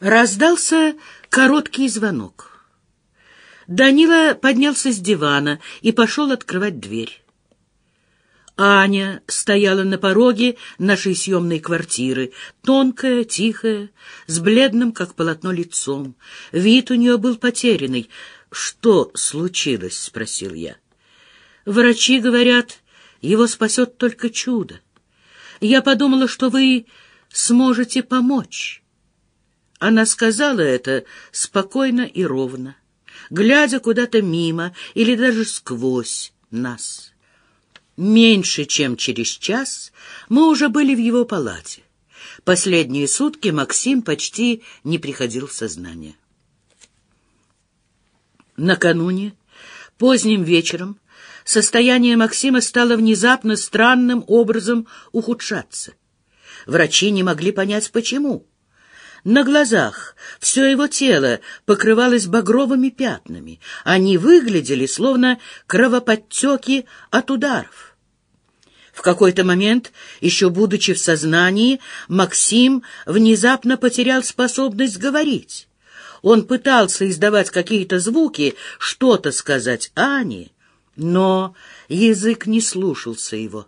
Раздался короткий звонок. Данила поднялся с дивана и пошел открывать дверь. Аня стояла на пороге нашей съемной квартиры, тонкая, тихая, с бледным, как полотно, лицом. Вид у нее был потерянный. «Что случилось?» — спросил я. «Врачи говорят, его спасет только чудо. Я подумала, что вы сможете помочь». Она сказала это спокойно и ровно, глядя куда-то мимо или даже сквозь нас. Меньше чем через час мы уже были в его палате. Последние сутки Максим почти не приходил в сознание. Накануне, поздним вечером, состояние Максима стало внезапно странным образом ухудшаться. Врачи не могли понять, почему. На глазах все его тело покрывалось багровыми пятнами. Они выглядели, словно кровоподтеки от ударов. В какой-то момент, еще будучи в сознании, Максим внезапно потерял способность говорить. Он пытался издавать какие-то звуки, что-то сказать Ане, но язык не слушался его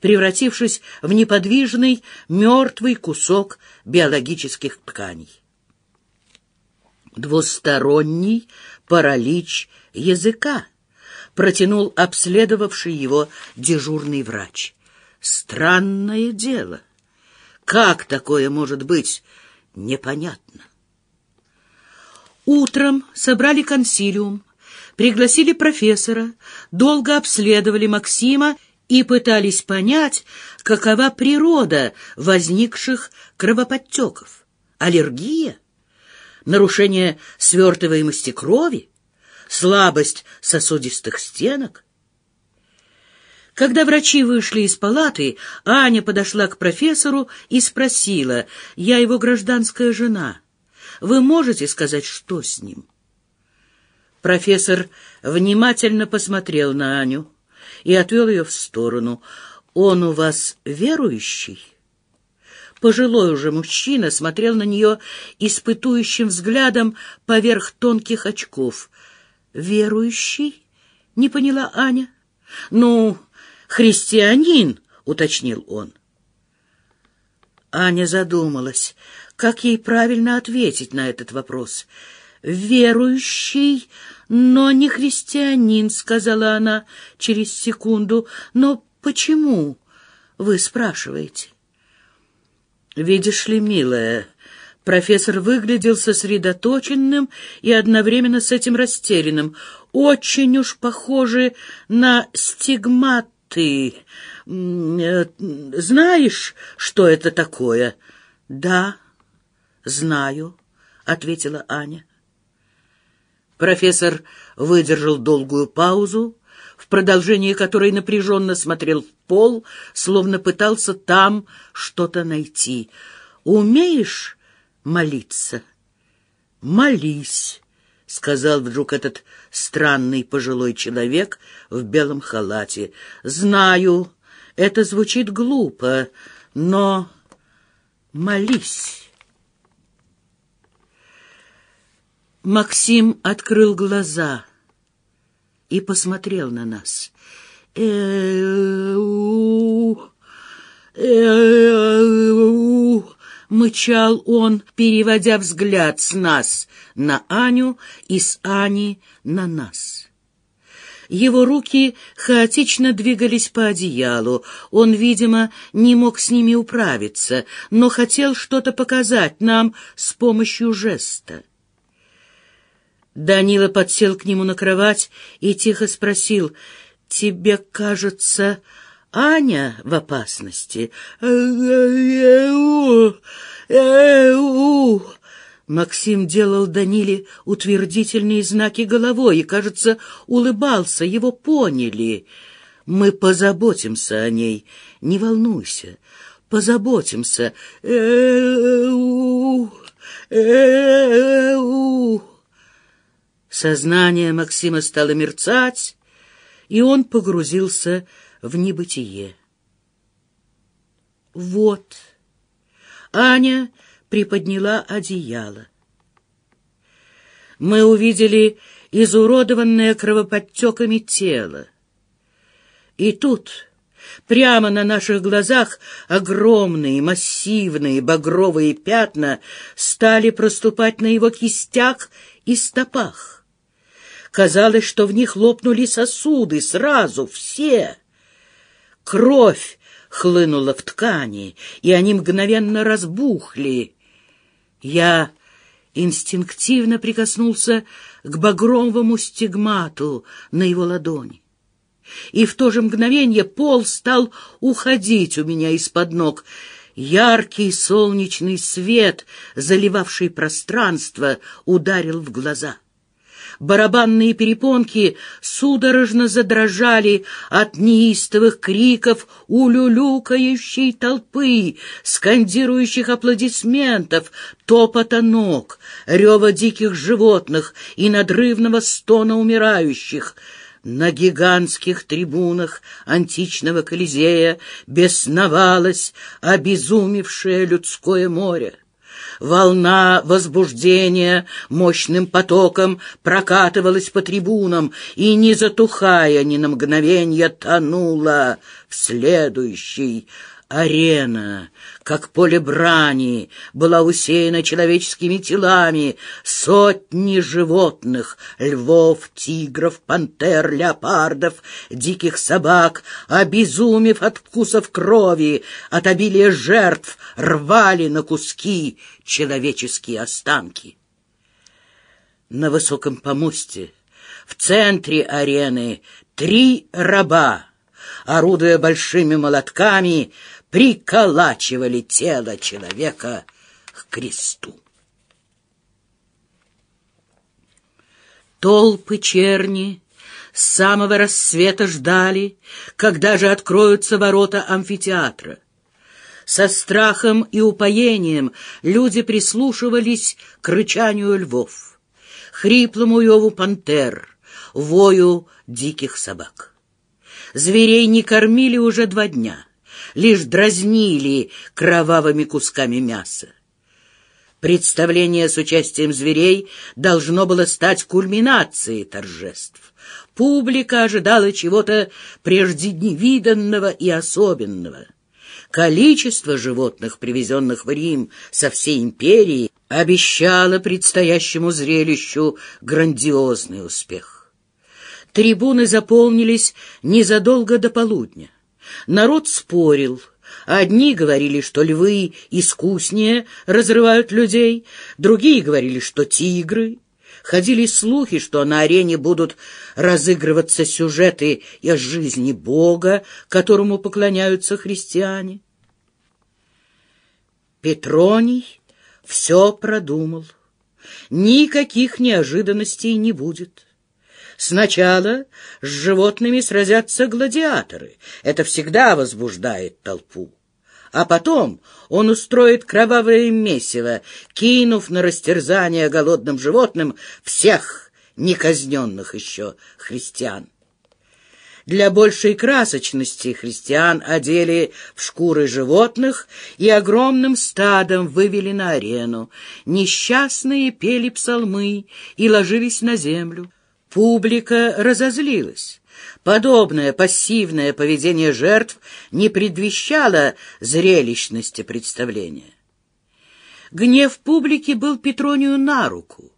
превратившись в неподвижный, мертвый кусок биологических тканей. Двусторонний паралич языка протянул обследовавший его дежурный врач. Странное дело. Как такое может быть, непонятно. Утром собрали консилиум, пригласили профессора, долго обследовали Максима и пытались понять, какова природа возникших кровоподтеков. Аллергия? Нарушение свертываемости крови? Слабость сосудистых стенок? Когда врачи вышли из палаты, Аня подошла к профессору и спросила, «Я его гражданская жена. Вы можете сказать, что с ним?» Профессор внимательно посмотрел на Аню и отвел ее в сторону. «Он у вас верующий?» Пожилой уже мужчина смотрел на нее испытующим взглядом поверх тонких очков. «Верующий?» — не поняла Аня. «Ну, христианин», — уточнил он. Аня задумалась, как ей правильно ответить на этот вопрос. «Верующий, но не христианин», — сказала она через секунду. «Но почему?» — вы спрашиваете. «Видишь ли, милая...» Профессор выглядел сосредоточенным и одновременно с этим растерянным. Очень уж похожи на стигматы. Э, знаешь, что это такое? Да, знаю, ответила Аня. Профессор выдержал долгую паузу, в продолжении которой напряженно смотрел в пол, словно пытался там что-то найти. «Умеешь молиться?» «Молись», — сказал вдруг этот странный пожилой человек в белом халате. «Знаю, это звучит глупо, но молись». Максим открыл глаза и посмотрел на нас. Мычал он, переводя взгляд с нас на Аню и с Ани на нас. Его руки хаотично двигались по одеялу. Он, видимо, не мог с ними управиться, но хотел что-то показать нам с помощью жеста. Данила подсел к нему на кровать и тихо спросил, «Тебе кажется, Аня в опасности?» Максим делал Даниле утвердительные знаки головой и, кажется, улыбался. Его поняли. «Мы позаботимся о ней. Не волнуйся. Позаботимся. Э-у, э-у». Сознание Максима стало мерцать, и он погрузился в небытие. Вот. Аня приподняла одеяло. Мы увидели изуродованное кровоподтеками тело. И тут, прямо на наших глазах, огромные, массивные, багровые пятна стали проступать на его кистях и стопах. Казалось, что в них лопнули сосуды сразу, все. Кровь хлынула в ткани, и они мгновенно разбухли. Я инстинктивно прикоснулся к багровому стигмату на его ладони. И в то же мгновение пол стал уходить у меня из-под ног. Яркий солнечный свет, заливавший пространство, ударил в глаза барабанные перепонки судорожно задрожали от неистовых криков улюлюкающей толпы, скандирующих аплодисментов, топота ног, рева диких животных и надрывного стона умирающих. На гигантских трибунах античного Колизея бесновалось обезумевшее людское море. Волна возбуждения мощным потоком прокатывалась по трибунам и, не затухая ни на мгновенье, тонула в следующий Арена, как поле брани, была усеяна человеческими телами. Сотни животных — львов, тигров, пантер, леопардов, диких собак, обезумев от вкусов крови, от обилия жертв, рвали на куски человеческие останки. На высоком помосте, в центре арены, три раба, орудуя большими молотками, приколачивали тело человека к кресту. Толпы черни с самого рассвета ждали, когда же откроются ворота амфитеатра. Со страхом и упоением люди прислушивались к рычанию львов, хриплому реву пантер, вою диких собак. Зверей не кормили уже два дня лишь дразнили кровавыми кусками мяса. Представление с участием зверей должно было стать кульминацией торжеств. Публика ожидала чего-то прежде невиданного и особенного. Количество животных, привезенных в Рим со всей империи, обещало предстоящему зрелищу грандиозный успех. Трибуны заполнились незадолго до полудня. Народ спорил. Одни говорили, что львы искуснее разрывают людей, другие говорили, что тигры. Ходили слухи, что на арене будут разыгрываться сюжеты из жизни Бога, которому поклоняются христиане. Петроний все продумал. Никаких неожиданностей не будет. Сначала с животными сразятся гладиаторы. Это всегда возбуждает толпу. А потом он устроит кровавое месиво, кинув на растерзание голодным животным всех неказненных еще христиан. Для большей красочности христиан одели в шкуры животных и огромным стадом вывели на арену. Несчастные пели псалмы и ложились на землю. Публика разозлилась. Подобное пассивное поведение жертв не предвещало зрелищности представления. Гнев публики был Петронию на руку.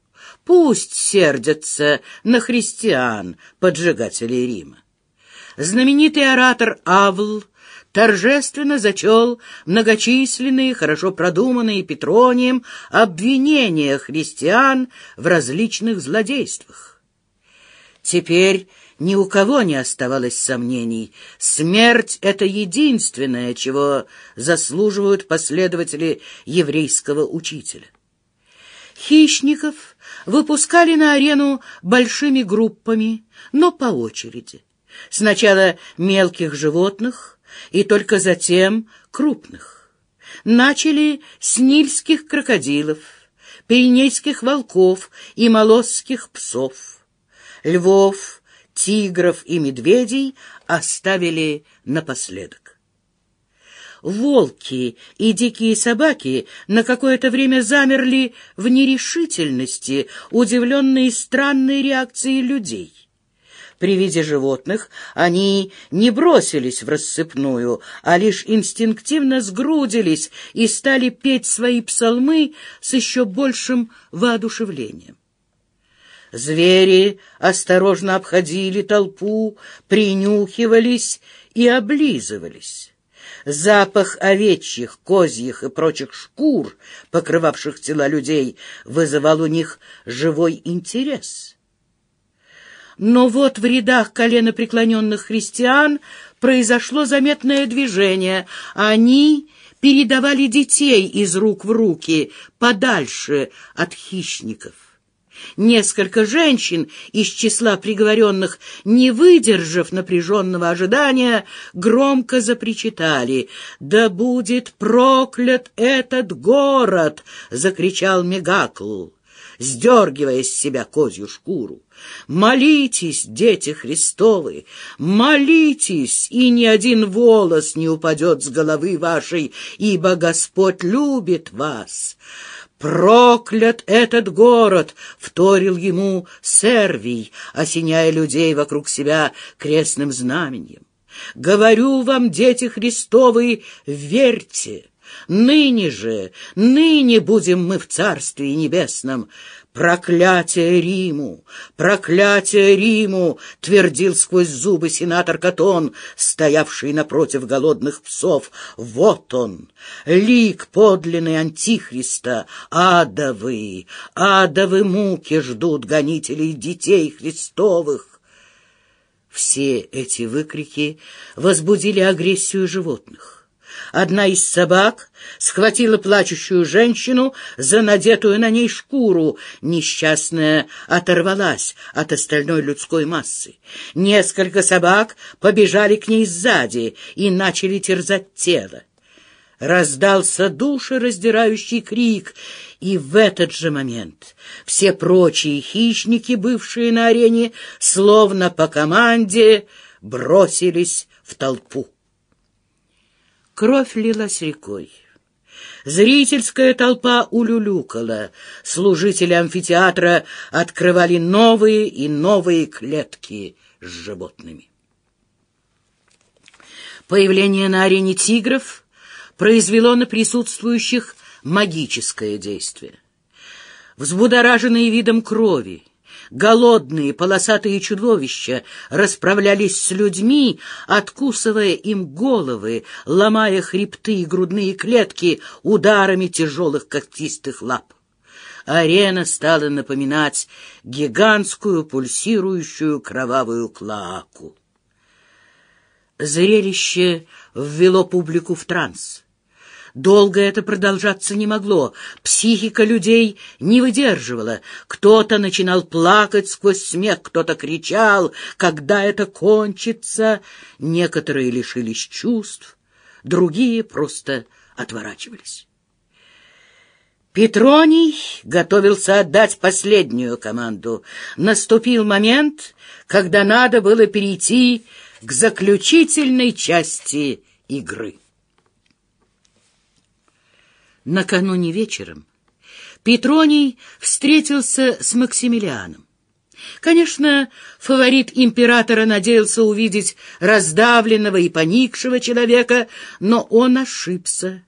Пусть сердятся на христиан, поджигателей Рима. Знаменитый оратор Авл торжественно зачел многочисленные, хорошо продуманные Петронием обвинения христиан в различных злодействах. Теперь ни у кого не оставалось сомнений. Смерть — это единственное, чего заслуживают последователи еврейского учителя. Хищников выпускали на арену большими группами, но по очереди. Сначала мелких животных и только затем крупных. Начали с нильских крокодилов, пиренейских волков и молосских псов львов, тигров и медведей оставили напоследок. волки и дикие собаки на какое-то время замерли в нерешительности, удивленные странной реакцией людей. При виде животных они не бросились в рассыпную, а лишь инстинктивно сгрудились и стали петь свои псалмы с еще большим воодушевлением. Звери осторожно обходили толпу, принюхивались и облизывались. Запах овечьих, козьих и прочих шкур, покрывавших тела людей, вызывал у них живой интерес. Но вот в рядах коленопреклоненных христиан произошло заметное движение. Они передавали детей из рук в руки подальше от хищников. Несколько женщин из числа приговоренных, не выдержав напряженного ожидания, громко запричитали «Да будет проклят этот город!» — закричал Мегакл сдергивая с себя козью шкуру. «Молитесь, дети Христовы, молитесь, и ни один волос не упадет с головы вашей, ибо Господь любит вас». «Проклят этот город!» — вторил ему Сервий, осеняя людей вокруг себя крестным знаменем. «Говорю вам, дети Христовы, верьте!» Ныне же, ныне будем мы в Царстве Небесном. Проклятие Риму! Проклятие Риму! Твердил сквозь зубы сенатор Катон, стоявший напротив голодных псов. Вот он, лик подлинный Антихриста. Адовы, адовы муки ждут гонителей детей Христовых. Все эти выкрики возбудили агрессию животных. Одна из собак схватила плачущую женщину за надетую на ней шкуру. Несчастная оторвалась от остальной людской массы. Несколько собак побежали к ней сзади и начали терзать тело. Раздался душераздирающий крик, и в этот же момент все прочие хищники, бывшие на арене, словно по команде, бросились в толпу. Кровь лилась рекой. Зрительская толпа улюлюкала. Служители амфитеатра открывали новые и новые клетки с животными. Появление на арене тигров произвело на присутствующих магическое действие. Взбудораженные видом крови, Голодные полосатые чудовища расправлялись с людьми, откусывая им головы, ломая хребты и грудные клетки ударами тяжелых когтистых лап. Арена стала напоминать гигантскую пульсирующую кровавую клоаку. Зрелище ввело публику в транс. Долго это продолжаться не могло. Психика людей не выдерживала. Кто-то начинал плакать сквозь смех, кто-то кричал, когда это кончится. Некоторые лишились чувств, другие просто отворачивались. Петроний готовился отдать последнюю команду. Наступил момент, когда надо было перейти к заключительной части игры. Накануне вечером Петроний встретился с Максимилианом. Конечно, фаворит императора надеялся увидеть раздавленного и поникшего человека, но он ошибся.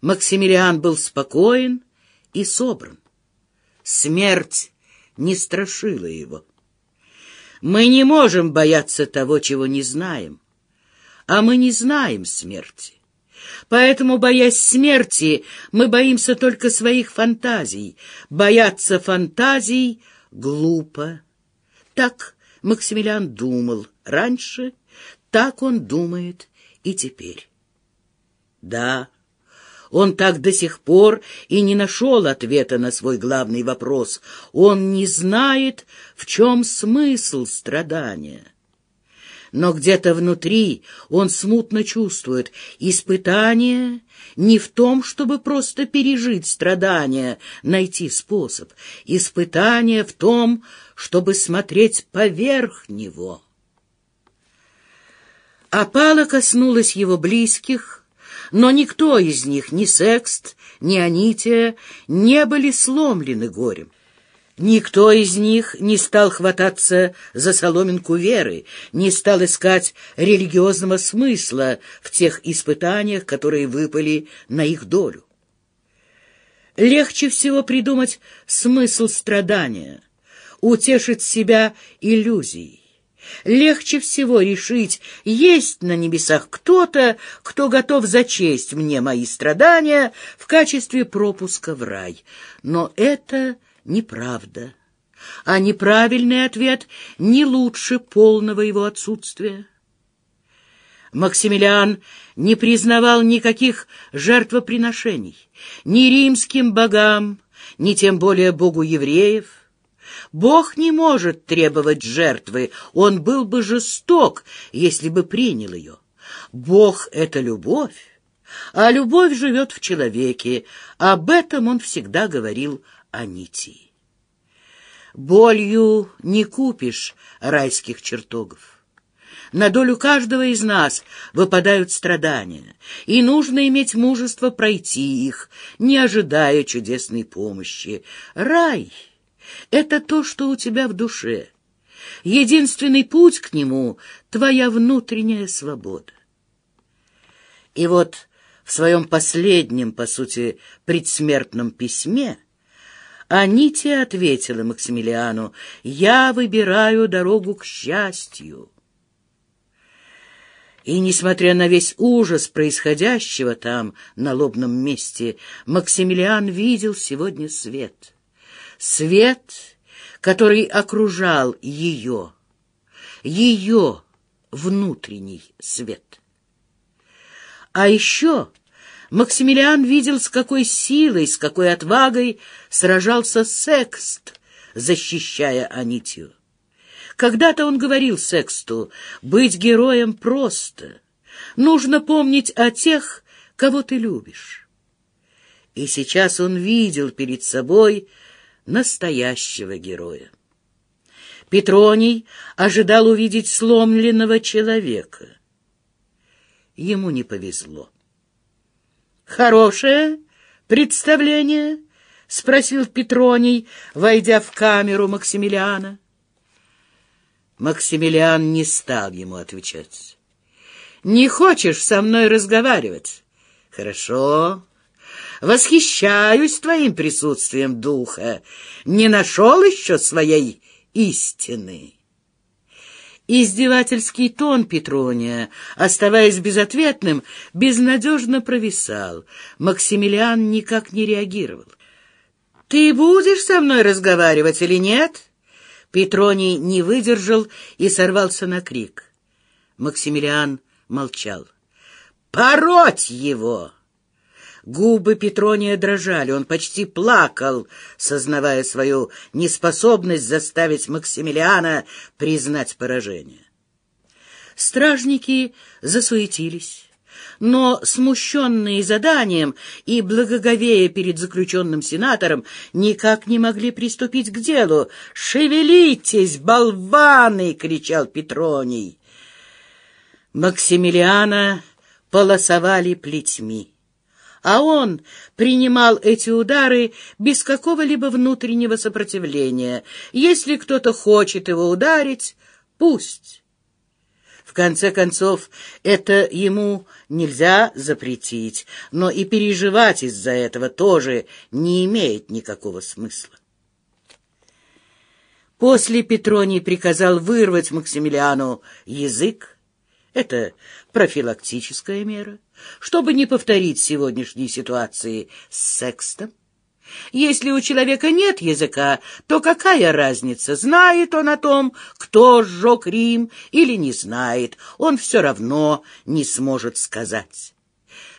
Максимилиан был спокоен и собран. Смерть не страшила его. Мы не можем бояться того, чего не знаем, а мы не знаем смерти. Поэтому, боясь смерти, мы боимся только своих фантазий. Бояться фантазий глупо. Так Максимилиан думал раньше, так он думает и теперь. Да, он так до сих пор и не нашел ответа на свой главный вопрос. Он не знает, в чем смысл страдания но где-то внутри он смутно чувствует, испытание не в том, чтобы просто пережить страдания, найти способ. Испытание в том, чтобы смотреть поверх него. Опала коснулась его близких, Но никто из них, ни Секст, ни Анития, не были сломлены горем. Никто из них не стал хвататься за соломинку веры, не стал искать религиозного смысла в тех испытаниях, которые выпали на их долю. Легче всего придумать смысл страдания, утешить себя иллюзией. Легче всего решить, есть на небесах кто-то, кто готов зачесть мне мои страдания в качестве пропуска в рай. Но это неправда. А неправильный ответ не лучше полного его отсутствия. Максимилиан не признавал никаких жертвоприношений ни римским богам, ни тем более богу евреев. Бог не может требовать жертвы, он был бы жесток, если бы принял ее. Бог — это любовь, а любовь живет в человеке. Об этом он всегда говорил Анитии. Болью не купишь райских чертогов. На долю каждого из нас выпадают страдания, и нужно иметь мужество пройти их, не ожидая чудесной помощи. Рай — это то, что у тебя в душе. Единственный путь к нему — твоя внутренняя свобода. И вот в своем последнем, по сути, предсмертном письме Анития ответила Максимилиану, «Я выбираю дорогу к счастью». И, несмотря на весь ужас происходящего там, на лобном месте, Максимилиан видел сегодня свет. Свет, который окружал ее, ее внутренний свет. А еще Максимилиан видел, с какой силой, с какой отвагой сражался Секст, защищая Анитию. Когда-то он говорил Сексту, быть героем просто. Нужно помнить о тех, кого ты любишь. И сейчас он видел перед собой настоящего героя. Петроний ожидал увидеть сломленного человека. Ему не повезло. «Хорошее представление?» — спросил Петроний, войдя в камеру Максимилиана. Максимилиан не стал ему отвечать. «Не хочешь со мной разговаривать? Хорошо. Восхищаюсь твоим присутствием духа. Не нашел еще своей истины». Издевательский тон Петрония, оставаясь безответным, безнадежно провисал. Максимилиан никак не реагировал. «Ты будешь со мной разговаривать или нет?» Петроний не выдержал и сорвался на крик. Максимилиан молчал. «Пороть его!» Губы Петрония дрожали, он почти плакал, сознавая свою неспособность заставить Максимилиана признать поражение. Стражники засуетились но, смущенные заданием и благоговея перед заключенным сенатором, никак не могли приступить к делу. «Шевелитесь, болваны!» — кричал Петроний. Максимилиана полосовали плетьми, а он принимал эти удары без какого-либо внутреннего сопротивления. Если кто-то хочет его ударить, пусть конце концов, это ему нельзя запретить, но и переживать из-за этого тоже не имеет никакого смысла. После Петроний приказал вырвать Максимилиану язык. Это профилактическая мера, чтобы не повторить сегодняшней ситуации с Секстом. Если у человека нет языка, то какая разница, знает он о том, кто сжег Рим или не знает, он все равно не сможет сказать.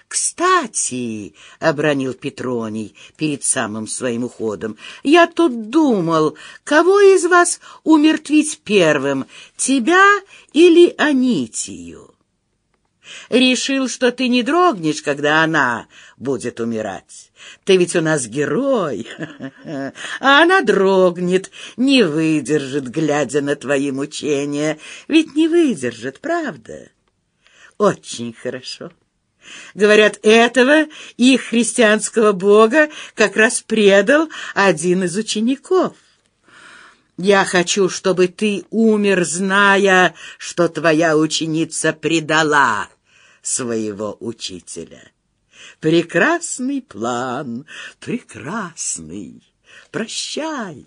«Кстати», — обронил Петроний перед самым своим уходом, — «я тут думал, кого из вас умертвить первым, тебя или Анитию?» Решил, что ты не дрогнешь, когда она будет умирать. Ты ведь у нас герой, а она дрогнет, не выдержит, глядя на твои мучения. Ведь не выдержит, правда? Очень хорошо. Говорят, этого их христианского бога как раз предал один из учеников. Я хочу, чтобы ты умер, зная, что твоя ученица предала своего учителя. Прекрасный план, прекрасный. Прощай.